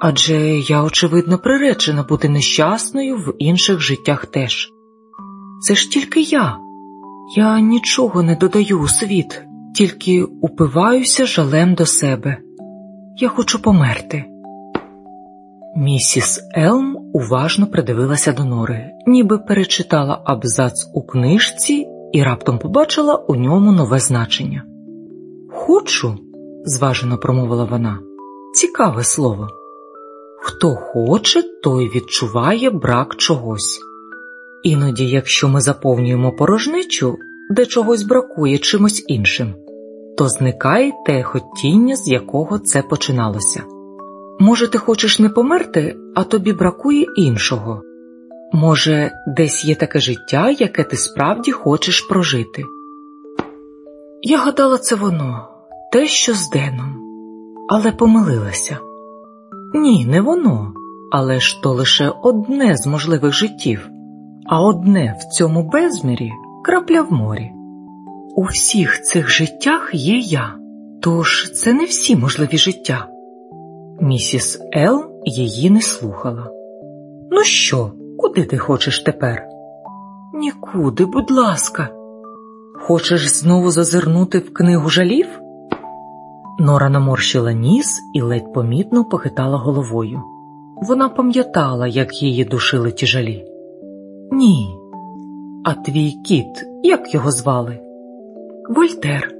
Адже я, очевидно, приречена бути нещасною в інших життях теж. Це ж тільки я. Я нічого не додаю у світ, тільки упиваюся жалем до себе. Я хочу померти. Місіс Елм уважно придивилася до нори, ніби перечитала абзац у книжці і раптом побачила у ньому нове значення. Хочу, зважено промовила вона, цікаве слово. Хто хоче, той відчуває брак чогось. Іноді, якщо ми заповнюємо порожнечу, де чогось бракує чимось іншим, то зникає те хотіння, з якого це починалося. Може, ти хочеш не померти, а тобі бракує іншого. Може, десь є таке життя, яке ти справді хочеш прожити. Я гадала, це воно, те, що з Деном, але помилилася. Ні, не воно, але ж то лише одне з можливих життів, а одне в цьому безмірі крапля в морі. У всіх цих життях є я, тож це не всі можливі життя. Місіс Ел її не слухала. Ну що, куди ти хочеш тепер? Нікуди, будь ласка. Хочеш знову зазирнути в книгу жалів? Нора наморщила ніс і ледь помітно похитала головою. Вона пам'ятала, як її душили ті жалі. Ні. А твій кіт, як його звали? Вольтер.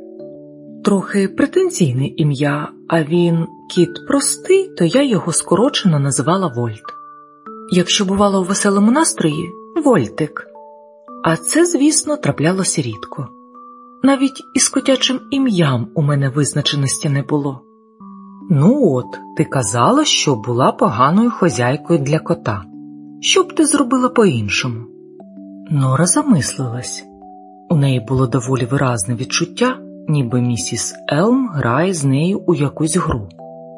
Трохи претензійне ім'я, а він кіт простий, то я його скорочено називала Вольт. Якщо бувала у веселому настрої Вольтик. А це, звісно, траплялося рідко. Навіть із котячим ім'ям у мене визначеності не було. Ну от, ти казала, що була поганою хозяйкою для кота. Що б ти зробила по-іншому? Нора замислилась. У неї було доволі виразне відчуття, ніби місіс Елм грає з нею у якусь гру,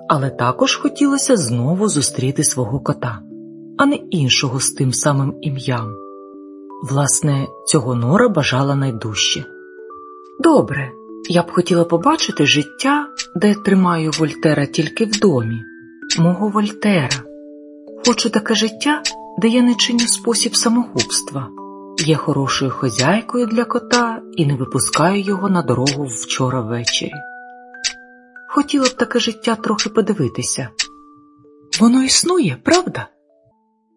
але також хотілося знову зустріти свого кота, а не іншого з тим самим ім'ям. Власне, цього Нора бажала найдужче. Добре, я б хотіла побачити життя, де тримаю Вольтера тільки в домі, мого Вольтера. Хочу таке життя, де я не чиню спосіб самогубства, є хорошою хозяйкою для кота і не випускаю його на дорогу вчора ввечері. Хотіла б таке життя трохи подивитися. Воно існує, правда?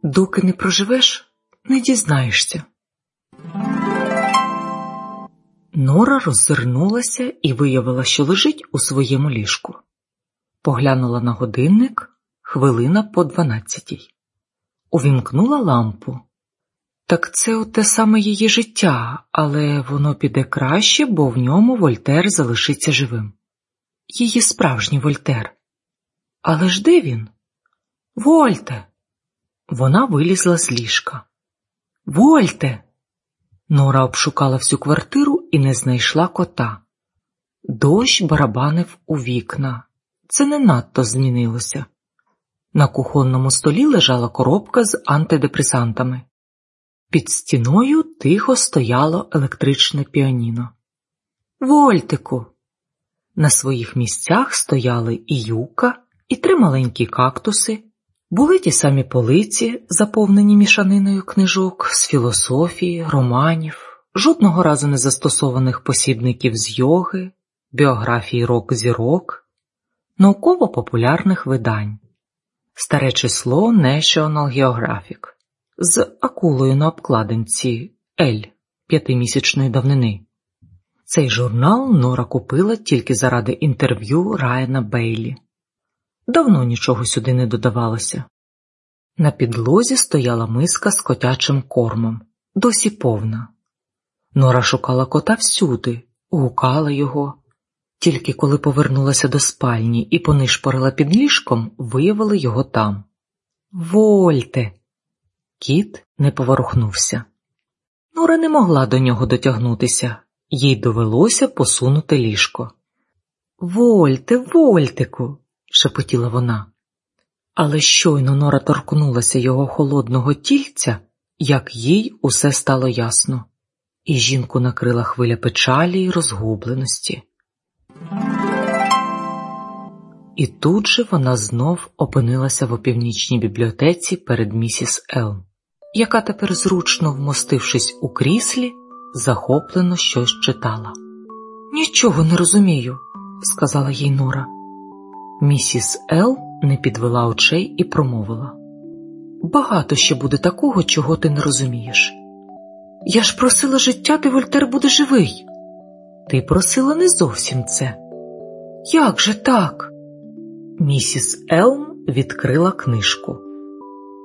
Доки не проживеш, не дізнаєшся. Нора роззирнулася і виявила, що лежить у своєму ліжку. Поглянула на годинник хвилина по дванадцятій. Увімкнула лампу. Так це те саме її життя, але воно піде краще, бо в ньому Вольтер залишиться живим. Її справжній Вольтер. Але ж де він? Вольте. Вона вилізла з ліжка. Вольте. Нора обшукала всю квартиру і не знайшла кота. Дощ барабанив у вікна. Це не надто змінилося. На кухонному столі лежала коробка з антидепресантами. Під стіною тихо стояло електричне піаніно. Вольтику. На своїх місцях стояли і юка, і три маленькі кактуси, були ті самі полиці, заповнені мішаниною книжок з філософії, романів, жодного разу не застосованих посібників з йоги, біографії рок зірок, науково-популярних видань, старе число National Geographic з акулою на обкладинці Ель п'ятимісячної давнини. Цей журнал Нора купила тільки заради інтерв'ю Райана Бейлі. Давно нічого сюди не додавалося. На підлозі стояла миска з котячим кормом, досі повна. Нора шукала кота всюди, гукала його. Тільки коли повернулася до спальні і понишпорила під ліжком, виявили його там. Вольте. Кіт не поворухнувся. Нора не могла до нього дотягнутися, їй довелося посунути ліжко. Вольте, Вольтику, шепотіла вона. Але щойно Нора торкнулася його холодного тільця, як їй усе стало ясно, і жінку накрила хвиля печалі й розгубленості. І тут же вона знов опинилася в опівнічній бібліотеці перед місіс Елм, яка тепер, зручно вмостившись у кріслі, захоплено щось читала. Нічого не розумію, сказала їй Нора. Місіс Ел не підвела очей і промовила. Багато ще буде такого, чого ти не розумієш. Я ж просила життя, де Вольтер буде живий. Ти просила не зовсім це. Як же так? Місіс Елм відкрила книжку.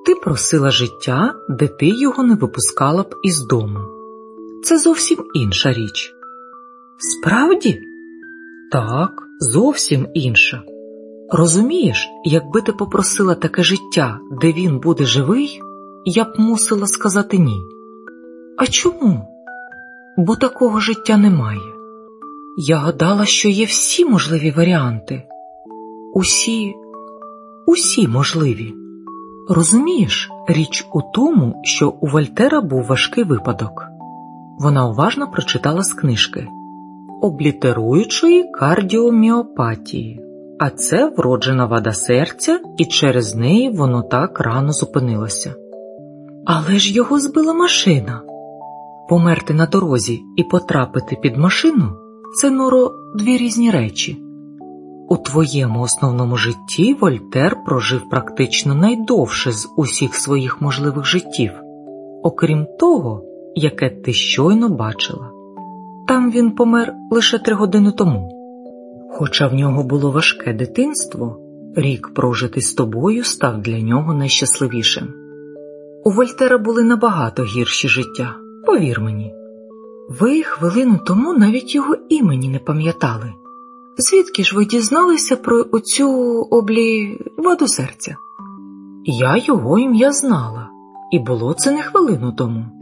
Ти просила життя, де ти його не випускала б із дому. Це зовсім інша річ. Справді? Так, зовсім інша. Розумієш, якби ти попросила таке життя, де він буде живий, я б мусила сказати ні. А чому? Бо такого життя немає. Я гадала, що є всі можливі варіанти. Усі, усі можливі. Розумієш, річ у тому, що у Вольтера був важкий випадок. Вона уважно прочитала з книжки облітеруючої кардіоміопатії, а це вроджена вада серця, і через неї воно так рано зупинилося. Але ж його збила машина. Померти на дорозі і потрапити під машину це норо дві різні речі. У твоєму основному житті Вольтер прожив практично найдовше з усіх своїх можливих життів, окрім того, яке ти щойно бачила. Там він помер лише три години тому. Хоча в нього було важке дитинство, рік прожитий з тобою став для нього найщасливішим. У Вольтера були набагато гірші життя, повір мені. Ви хвилину тому навіть його імені не пам'ятали. Звідки ж ви дізналися про оцю облі ваду серця? Я його ім'я знала, і було це не хвилину тому.